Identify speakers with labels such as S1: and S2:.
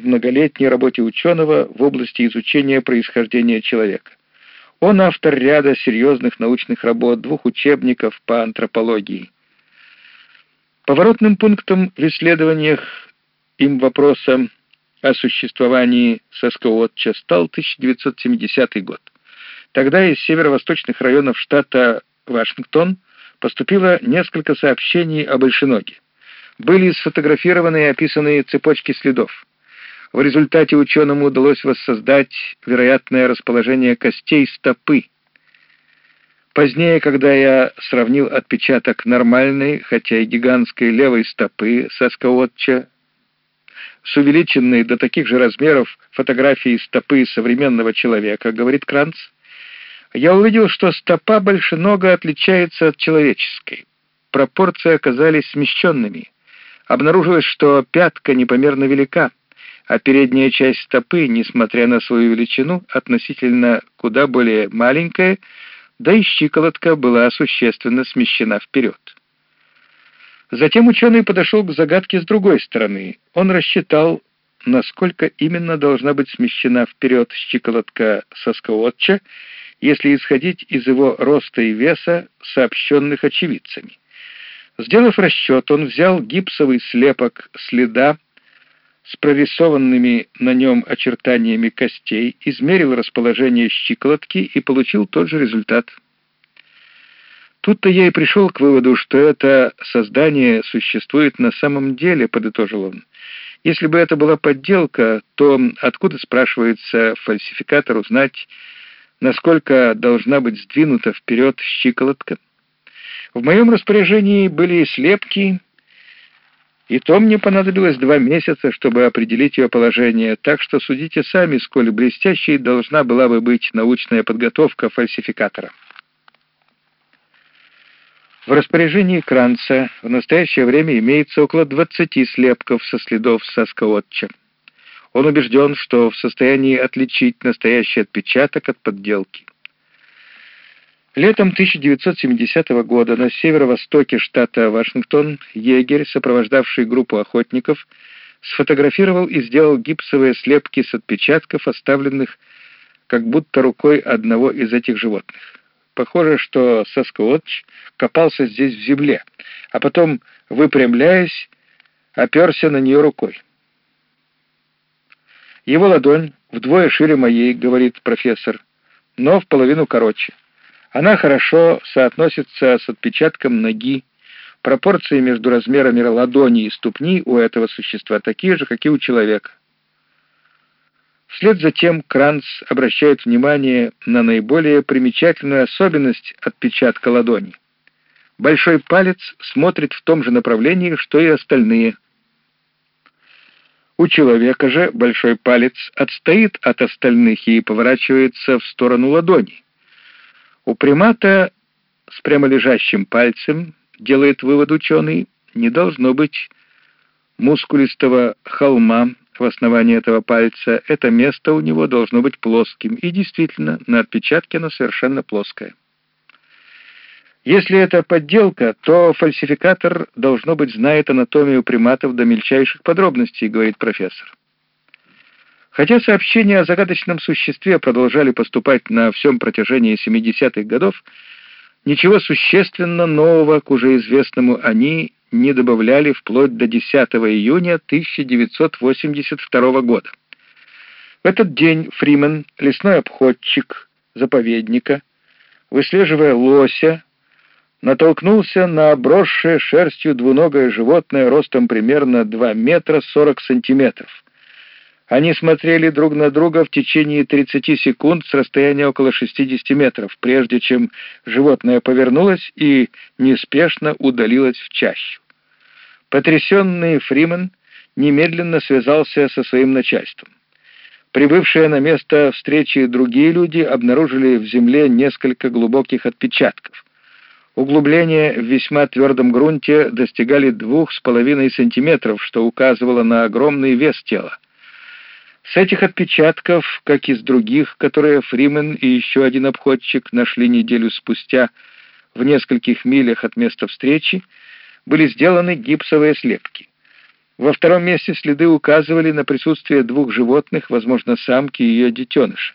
S1: в многолетней работе ученого в области изучения происхождения человека. Он автор ряда серьезных научных работ, двух учебников по антропологии. Поворотным пунктом в исследованиях им вопроса о существовании Саскоотча стал 1970 год. Тогда из северо-восточных районов штата Вашингтон поступило несколько сообщений о большеноге. Были сфотографированы и описаны цепочки следов. В результате ученому удалось воссоздать вероятное расположение костей стопы. Позднее, когда я сравнил отпечаток нормальной, хотя и гигантской левой стопы соскоотча с увеличенной до таких же размеров фотографией стопы современного человека, говорит Кранц, я увидел, что стопа большенога отличается от человеческой. Пропорции оказались смещенными. Обнаружилось, что пятка непомерно велика, а передняя часть стопы, несмотря на свою величину, относительно куда более маленькая, да и щиколотка была существенно смещена вперед. Затем ученый подошел к загадке с другой стороны. Он рассчитал, насколько именно должна быть смещена вперед щиколотка соскоотча, если исходить из его роста и веса, сообщенных очевидцами. Сделав расчет, он взял гипсовый слепок следа с прорисованными на нем очертаниями костей, измерил расположение щиколотки и получил тот же результат. Тут-то я и пришел к выводу, что это создание существует на самом деле, подытожил он. Если бы это была подделка, то откуда, спрашивается, фальсификатор узнать, насколько должна быть сдвинута вперед щиколотка? В моем распоряжении были слепки, и то мне понадобилось два месяца, чтобы определить ее положение, так что судите сами, сколь блестящей должна была бы быть научная подготовка фальсификатора. В распоряжении Кранца в настоящее время имеется около 20 слепков со следов Саскаотча. Он убежден, что в состоянии отличить настоящий отпечаток от подделки. Летом 1970 года на северо-востоке штата Вашингтон егерь, сопровождавший группу охотников, сфотографировал и сделал гипсовые слепки с отпечатков, оставленных как будто рукой одного из этих животных. Похоже, что Саскуотч копался здесь в земле, а потом, выпрямляясь, оперся на нее рукой. Его ладонь вдвое шире моей, говорит профессор, но в половину короче. Она хорошо соотносится с отпечатком ноги. Пропорции между размерами ладони и ступни у этого существа такие же, как и у человека. Вслед за тем Кранц обращает внимание на наиболее примечательную особенность отпечатка ладони. Большой палец смотрит в том же направлении, что и остальные. У человека же большой палец отстоит от остальных и поворачивается в сторону ладони. У примата с прямолежащим пальцем, делает вывод ученый, не должно быть мускулистого холма в основании этого пальца. Это место у него должно быть плоским. И действительно, на отпечатке оно совершенно плоское. Если это подделка, то фальсификатор, должно быть, знает анатомию приматов до мельчайших подробностей, говорит профессор. Хотя сообщения о загадочном существе продолжали поступать на всем протяжении 70-х годов, ничего существенно нового к уже известному они не добавляли вплоть до 10 июня 1982 года. В этот день Фримен, лесной обходчик заповедника, выслеживая лося, натолкнулся на обросшее шерстью двуногое животное ростом примерно 2 метра 40 сантиметров. Они смотрели друг на друга в течение 30 секунд с расстояния около 60 метров, прежде чем животное повернулось и неспешно удалилось в чащу. Потрясенный Фримен немедленно связался со своим начальством. Прибывшие на место встречи другие люди обнаружили в земле несколько глубоких отпечатков. Углубления в весьма твердом грунте достигали двух с половиной сантиметров, что указывало на огромный вес тела. С этих отпечатков, как и с других, которые Фримен и еще один обходчик нашли неделю спустя в нескольких милях от места встречи, были сделаны гипсовые слепки. Во втором месте следы указывали на присутствие двух животных, возможно, самки и ее детеныша.